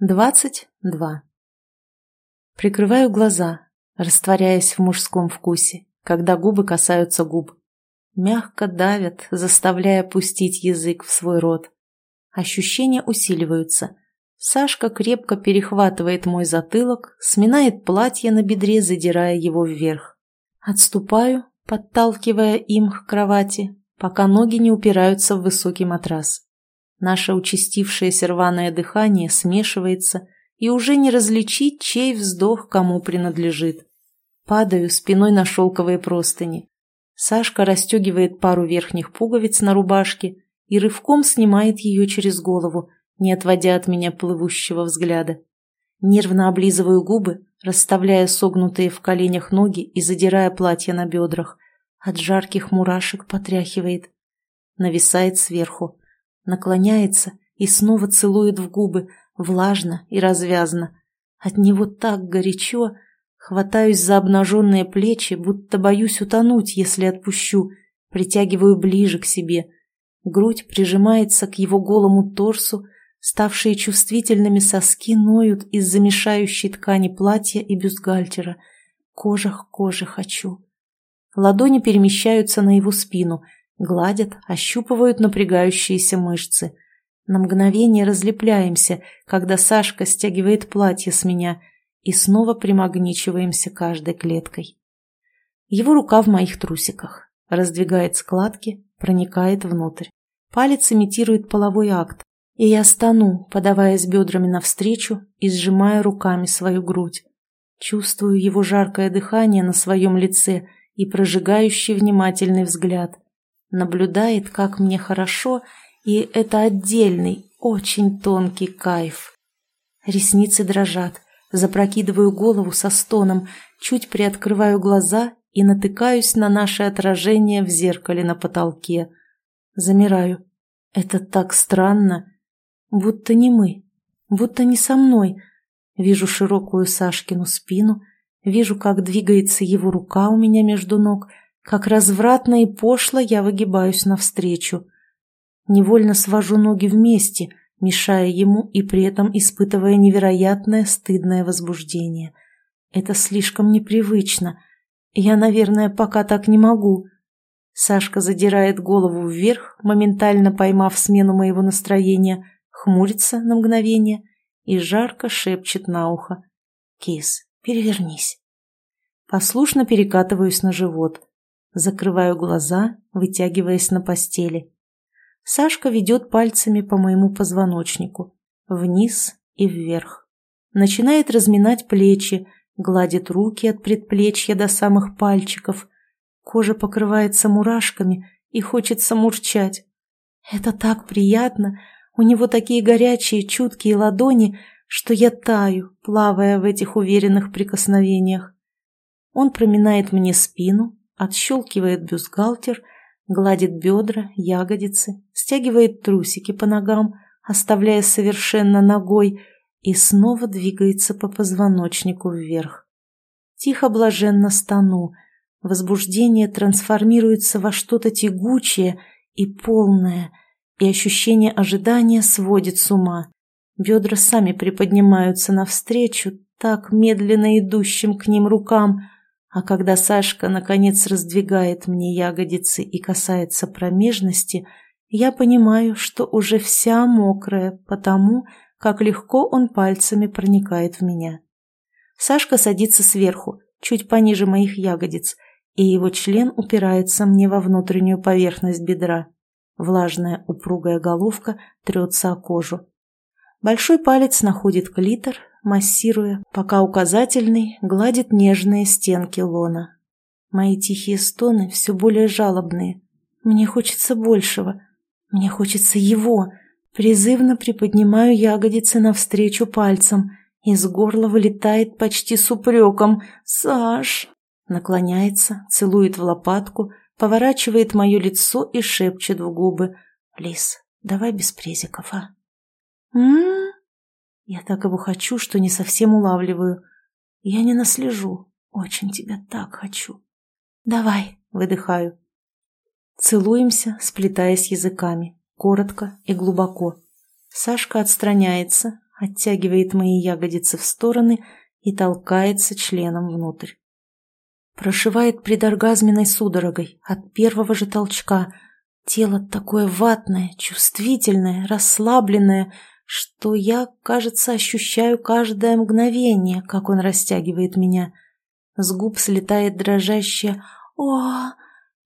Двадцать два. Прикрываю глаза, растворяясь в мужском вкусе, когда губы касаются губ. Мягко давят, заставляя пустить язык в свой рот. Ощущения усиливаются. Сашка крепко перехватывает мой затылок, сминает платье на бедре, задирая его вверх. Отступаю, подталкивая им к кровати, пока ноги не упираются в высокий матрас. Наше участившееся рваное дыхание смешивается, и уже не различить, чей вздох кому принадлежит. Падаю спиной на шелковые простыни. Сашка расстегивает пару верхних пуговиц на рубашке и рывком снимает ее через голову, не отводя от меня плывущего взгляда. Нервно облизываю губы, расставляя согнутые в коленях ноги и задирая платье на бедрах. От жарких мурашек потряхивает. Нависает сверху наклоняется и снова целует в губы, влажно и развязно. От него так горячо, хватаюсь за обнаженные плечи, будто боюсь утонуть, если отпущу, притягиваю ближе к себе. Грудь прижимается к его голому торсу, ставшие чувствительными соски ноют из замешающей ткани платья и бюстгальтера. Кожа к хочу. Ладони перемещаются на его спину — Гладят, ощупывают напрягающиеся мышцы. На мгновение разлепляемся, когда Сашка стягивает платье с меня, и снова примагничиваемся каждой клеткой. Его рука в моих трусиках. Раздвигает складки, проникает внутрь. Палец имитирует половой акт, и я стану, подаваясь бедрами навстречу и сжимая руками свою грудь. Чувствую его жаркое дыхание на своем лице и прожигающий внимательный взгляд наблюдает, как мне хорошо, и это отдельный, очень тонкий кайф. Ресницы дрожат, запрокидываю голову со стоном, чуть приоткрываю глаза и натыкаюсь на наше отражение в зеркале на потолке. Замираю. Это так странно. Будто не мы, будто не со мной. Вижу широкую Сашкину спину, вижу, как двигается его рука у меня между ног — как развратно и пошло я выгибаюсь навстречу. Невольно свожу ноги вместе, мешая ему и при этом испытывая невероятное стыдное возбуждение. Это слишком непривычно. Я, наверное, пока так не могу. Сашка задирает голову вверх, моментально поймав смену моего настроения, хмурится на мгновение и жарко шепчет на ухо. «Кис, перевернись». Послушно перекатываюсь на живот. Закрываю глаза, вытягиваясь на постели. Сашка ведет пальцами по моему позвоночнику, вниз и вверх. Начинает разминать плечи, гладит руки от предплечья до самых пальчиков. Кожа покрывается мурашками и хочется мурчать. Это так приятно, у него такие горячие, чуткие ладони, что я таю, плавая в этих уверенных прикосновениях. Он проминает мне спину, отщелкивает бюстгальтер, гладит бедра, ягодицы, стягивает трусики по ногам, оставляя совершенно ногой, и снова двигается по позвоночнику вверх. Тихо блаженно стану, возбуждение трансформируется во что-то тягучее и полное, и ощущение ожидания сводит с ума. Бедра сами приподнимаются навстречу, так медленно идущим к ним рукам – а когда Сашка, наконец, раздвигает мне ягодицы и касается промежности, я понимаю, что уже вся мокрая, потому как легко он пальцами проникает в меня. Сашка садится сверху, чуть пониже моих ягодиц, и его член упирается мне во внутреннюю поверхность бедра. Влажная упругая головка трется о кожу. Большой палец находит клитор, массируя, пока указательный гладит нежные стенки лона. Мои тихие стоны все более жалобные. Мне хочется большего. Мне хочется его. Призывно приподнимаю ягодицы навстречу пальцем. Из горла вылетает почти с упреком. «Саш!» Наклоняется, целует в лопатку, поворачивает мое лицо и шепчет в губы. «Лис, давай без презиков, а?» «М-м-м!» Я так его хочу, что не совсем улавливаю. Я не наслежу. Очень тебя так хочу. Давай, выдыхаю. Целуемся, сплетаясь языками, коротко и глубоко. Сашка отстраняется, оттягивает мои ягодицы в стороны и толкается членом внутрь. Прошивает предоргазменной судорогой от первого же толчка. Тело такое ватное, чувствительное, расслабленное, что я, кажется, ощущаю каждое мгновение, как он растягивает меня. С губ слетает дрожащее «О!»,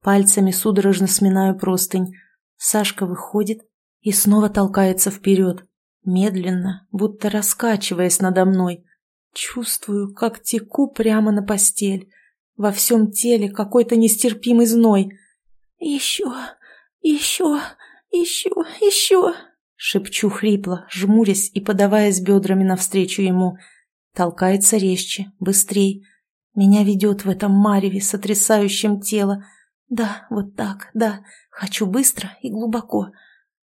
пальцами судорожно сминаю простынь. Сашка выходит и снова толкается вперед, медленно, будто раскачиваясь надо мной. Чувствую, как теку прямо на постель. Во всем теле какой-то нестерпимый зной. «Еще, еще, еще, еще!» Шепчу хрипло, жмурясь и подаваясь бедрами навстречу ему. Толкается резче, быстрей. Меня ведет в этом мареве, сотрясающем тело. Да, вот так, да. Хочу быстро и глубоко.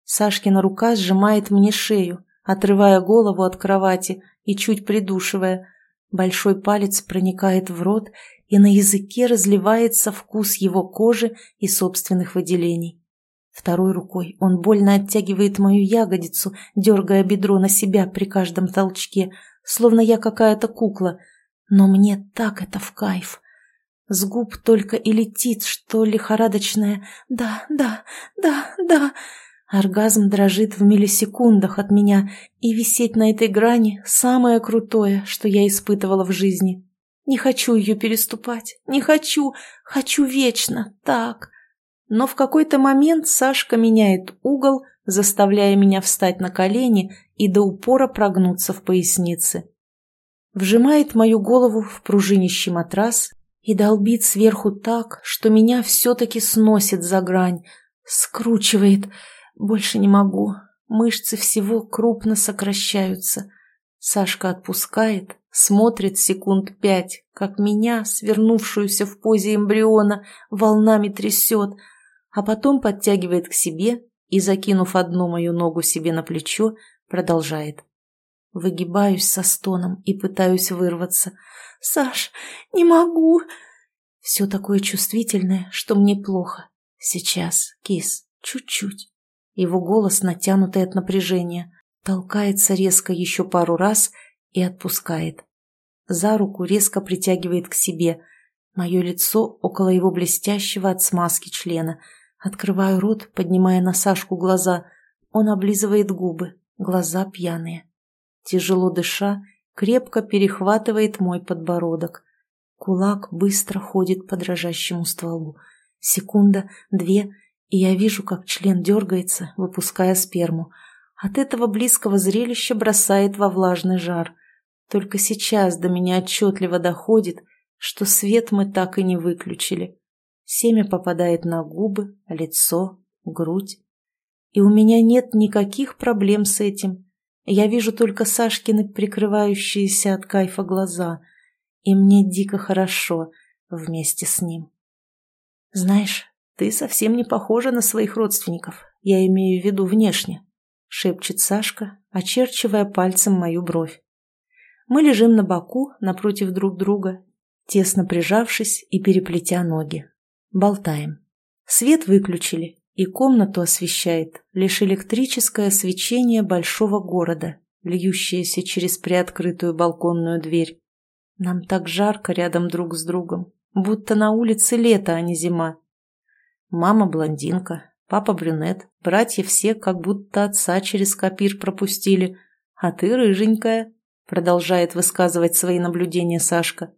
Сашкина рука сжимает мне шею, отрывая голову от кровати и чуть придушивая. Большой палец проникает в рот, и на языке разливается вкус его кожи и собственных выделений. Второй рукой он больно оттягивает мою ягодицу, дергая бедро на себя при каждом толчке, словно я какая-то кукла. Но мне так это в кайф. С губ только и летит, что лихорадочное «да, да, да, да». Оргазм дрожит в миллисекундах от меня, и висеть на этой грани – самое крутое, что я испытывала в жизни. Не хочу ее переступать, не хочу, хочу вечно, так но в какой-то момент Сашка меняет угол, заставляя меня встать на колени и до упора прогнуться в пояснице. Вжимает мою голову в пружинищий матрас и долбит сверху так, что меня все-таки сносит за грань, скручивает. Больше не могу, мышцы всего крупно сокращаются. Сашка отпускает, смотрит секунд пять, как меня, свернувшуюся в позе эмбриона, волнами трясет — а потом подтягивает к себе и, закинув одну мою ногу себе на плечо, продолжает. Выгибаюсь со стоном и пытаюсь вырваться. «Саш, не могу!» Все такое чувствительное, что мне плохо. Сейчас, кис, чуть-чуть. Его голос, натянутый от напряжения, толкается резко еще пару раз и отпускает. За руку резко притягивает к себе. Мое лицо около его блестящего от смазки члена – Открываю рот, поднимая на Сашку глаза. Он облизывает губы, глаза пьяные. Тяжело дыша, крепко перехватывает мой подбородок. Кулак быстро ходит по дрожащему стволу. Секунда, две, и я вижу, как член дергается, выпуская сперму. От этого близкого зрелища бросает во влажный жар. Только сейчас до меня отчетливо доходит, что свет мы так и не выключили. Семя попадает на губы, лицо, грудь. И у меня нет никаких проблем с этим. Я вижу только Сашкины прикрывающиеся от кайфа глаза. И мне дико хорошо вместе с ним. «Знаешь, ты совсем не похожа на своих родственников. Я имею в виду внешне», — шепчет Сашка, очерчивая пальцем мою бровь. Мы лежим на боку напротив друг друга, тесно прижавшись и переплетя ноги. Болтаем. Свет выключили, и комнату освещает лишь электрическое свечение большого города, льющееся через приоткрытую балконную дверь. Нам так жарко рядом друг с другом, будто на улице лето, а не зима. Мама блондинка, папа брюнет, братья все как будто отца через копир пропустили, а ты рыженькая, продолжает высказывать свои наблюдения Сашка.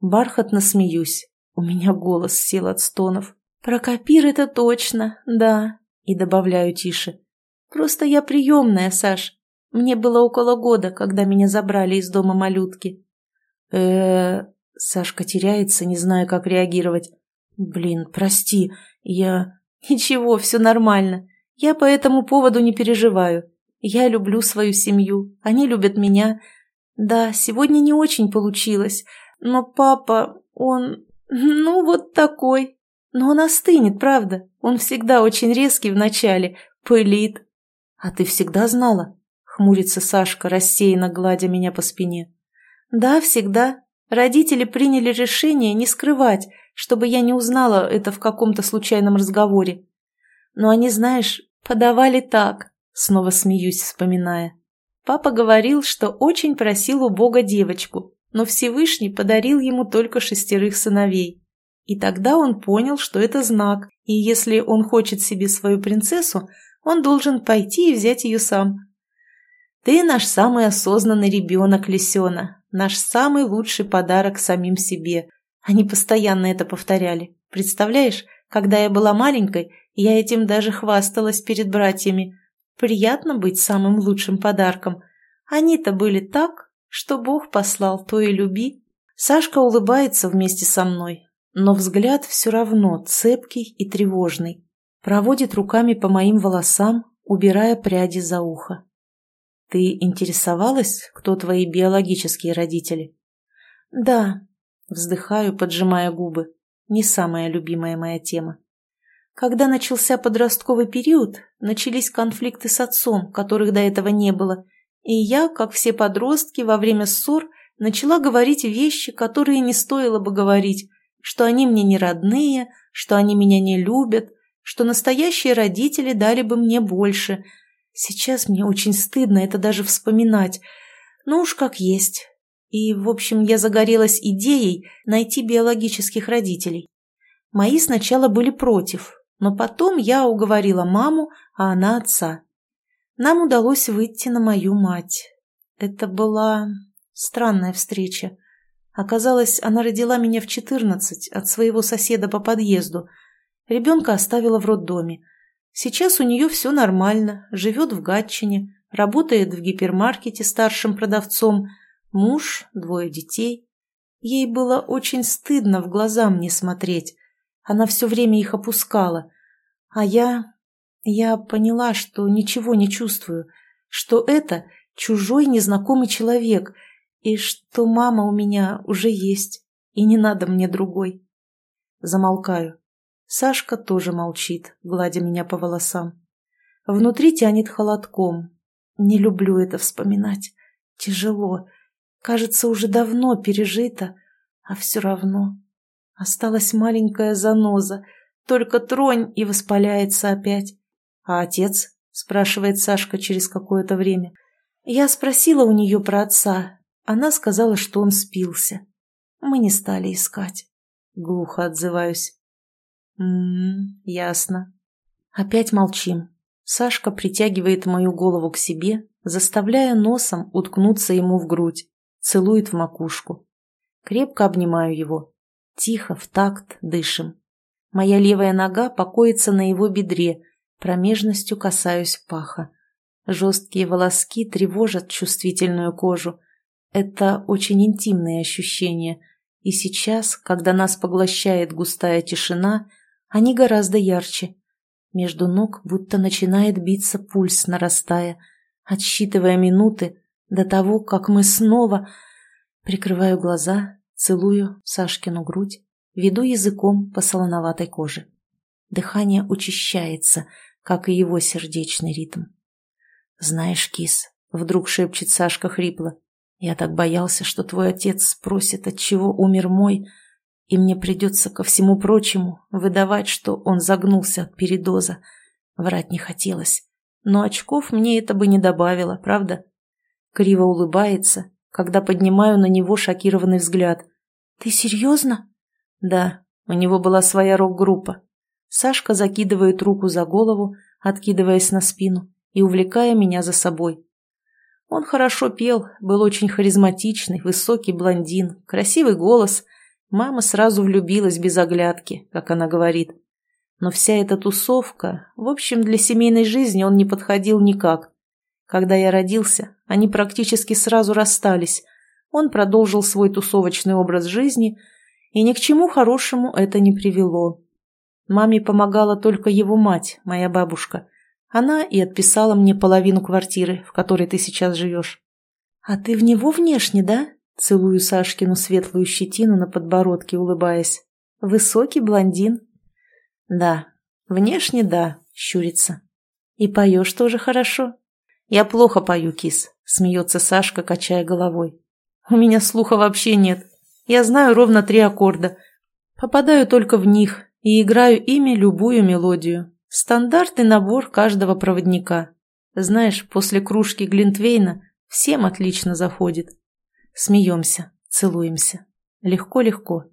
Бархатно смеюсь, у меня голос сел от стонов. «Про копир это точно, да». И добавляю тише. «Просто я приемная, Саш. Мне было около года, когда меня забрали из дома малютки». э Сашка теряется, не зная, как реагировать. «Блин, прости, я...» «Ничего, все нормально. Я по этому поводу не переживаю. Я люблю свою семью, они любят меня. Да, сегодня не очень получилось, но папа, он... «Ну, вот такой. Но он остынет, правда. Он всегда очень резкий вначале, пылит». «А ты всегда знала?» — хмурится Сашка, рассеянно гладя меня по спине. «Да, всегда. Родители приняли решение не скрывать, чтобы я не узнала это в каком-то случайном разговоре. Но они, знаешь, подавали так». Снова смеюсь, вспоминая. Папа говорил, что очень просил у Бога девочку, но Всевышний подарил ему только шестерых сыновей. И тогда он понял, что это знак, и если он хочет себе свою принцессу, он должен пойти и взять ее сам. Ты наш самый осознанный ребенок, Лисена, наш самый лучший подарок самим себе. Они постоянно это повторяли. Представляешь, когда я была маленькой, я этим даже хвасталась перед братьями. Приятно быть самым лучшим подарком. Они-то были так, что Бог послал, то и люби. Сашка улыбается вместе со мной, но взгляд все равно цепкий и тревожный. Проводит руками по моим волосам, убирая пряди за ухо. «Ты интересовалась, кто твои биологические родители?» «Да», — вздыхаю, поджимая губы. Не самая любимая моя тема. Когда начался подростковый период, начались конфликты с отцом, которых до этого не было, и я, как все подростки, во время ссор начала говорить вещи, которые не стоило бы говорить, что они мне не родные, что они меня не любят, что настоящие родители дали бы мне больше. Сейчас мне очень стыдно это даже вспоминать. Ну уж как есть. И, в общем, я загорелась идеей найти биологических родителей. Мои сначала были против, но потом я уговорила маму, а она отца. Нам удалось выйти на мою мать. Это была странная встреча. Оказалось, она родила меня в четырнадцать от своего соседа по подъезду. Ребенка оставила в роддоме. Сейчас у нее все нормально, живет в Гатчине, работает в гипермаркете старшим продавцом, муж, двое детей. Ей было очень стыдно в глаза мне смотреть. Она все время их опускала. А я... Я поняла, что ничего не чувствую, что это чужой незнакомый человек, и что мама у меня уже есть, и не надо мне другой. Замолкаю. Сашка тоже молчит, гладя меня по волосам. Внутри тянет холодком. Не люблю это вспоминать. Тяжело. Кажется, уже давно пережито, а все равно. Осталась маленькая заноза. Только тронь и воспаляется опять. А отец? Спрашивает Сашка через какое-то время. Я спросила у нее про отца. Она сказала, что он спился. Мы не стали искать. Глухо отзываюсь. «М-м, ясно». Опять молчим. Сашка притягивает мою голову к себе, заставляя носом уткнуться ему в грудь, целует в макушку. Крепко обнимаю его. Тихо, в такт, дышим. Моя левая нога покоится на его бедре, промежностью касаюсь паха. Жесткие волоски тревожат чувствительную кожу. Это очень интимные ощущения, и сейчас, когда нас поглощает густая тишина, они гораздо ярче. Между ног будто начинает биться пульс, нарастая, отсчитывая минуты до того, как мы снова... Прикрываю глаза, целую Сашкину грудь, веду языком по солоноватой коже. Дыхание учащается, как и его сердечный ритм. «Знаешь, кис», — вдруг шепчет Сашка хрипло, — «я так боялся, что твой отец спросит, от чего умер мой, — и мне придется ко всему прочему выдавать, что он загнулся от передоза. Врать не хотелось. Но очков мне это бы не добавило, правда? Криво улыбается, когда поднимаю на него шокированный взгляд. «Ты серьезно?» «Да, у него была своя рок-группа». Сашка закидывает руку за голову, откидываясь на спину и увлекая меня за собой. Он хорошо пел, был очень харизматичный, высокий блондин, красивый голос — Мама сразу влюбилась без оглядки, как она говорит. Но вся эта тусовка, в общем, для семейной жизни он не подходил никак. Когда я родился, они практически сразу расстались. Он продолжил свой тусовочный образ жизни, и ни к чему хорошему это не привело. Маме помогала только его мать, моя бабушка. Она и отписала мне половину квартиры, в которой ты сейчас живешь. «А ты в него внешне, да?» Целую Сашкину светлую щетину на подбородке, улыбаясь. Высокий блондин. Да, внешне да, щурится. И поешь тоже хорошо. Я плохо пою, кис, смеется Сашка, качая головой. У меня слуха вообще нет. Я знаю ровно три аккорда. Попадаю только в них и играю ими любую мелодию. Стандартный набор каждого проводника. Знаешь, после кружки Глинтвейна Всем отлично заходит. Смеемся, целуемся. Легко-легко.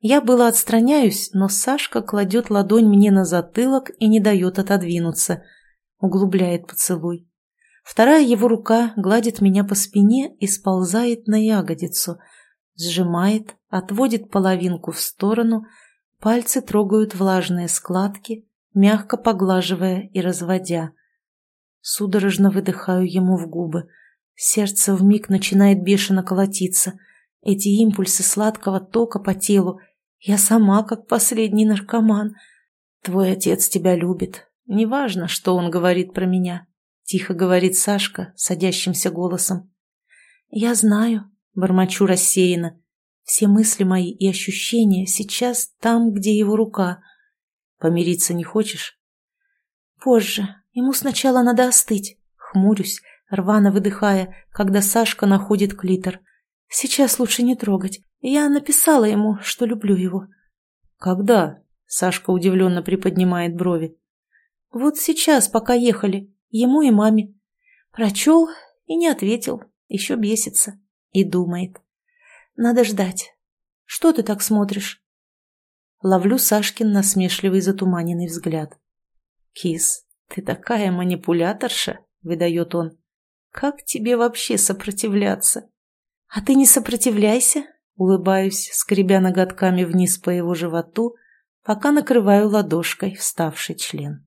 Я было отстраняюсь, но Сашка кладет ладонь мне на затылок и не дает отодвинуться. Углубляет поцелуй. Вторая его рука гладит меня по спине и сползает на ягодицу. Сжимает, отводит половинку в сторону, пальцы трогают влажные складки, мягко поглаживая и разводя. Судорожно выдыхаю ему в губы. Сердце вмиг начинает бешено колотиться. Эти импульсы сладкого тока по телу. Я сама как последний наркоман. Твой отец тебя любит. Неважно, что он говорит про меня. Тихо говорит Сашка садящимся голосом. Я знаю, бормочу рассеянно. Все мысли мои и ощущения сейчас там, где его рука. Помириться не хочешь? Позже. Ему сначала надо остыть. Хмурюсь, рвано выдыхая, когда Сашка находит клитор. Сейчас лучше не трогать. Я написала ему, что люблю его. Когда? Сашка удивленно приподнимает брови. Вот сейчас, пока ехали. Ему и маме. Прочел и не ответил. Еще бесится. И думает. Надо ждать. Что ты так смотришь? Ловлю Сашкин насмешливый затуманенный взгляд. Кис, ты такая манипуляторша, выдает он. Как тебе вообще сопротивляться? А ты не сопротивляйся, улыбаюсь, скребя ноготками вниз по его животу, пока накрываю ладошкой вставший член.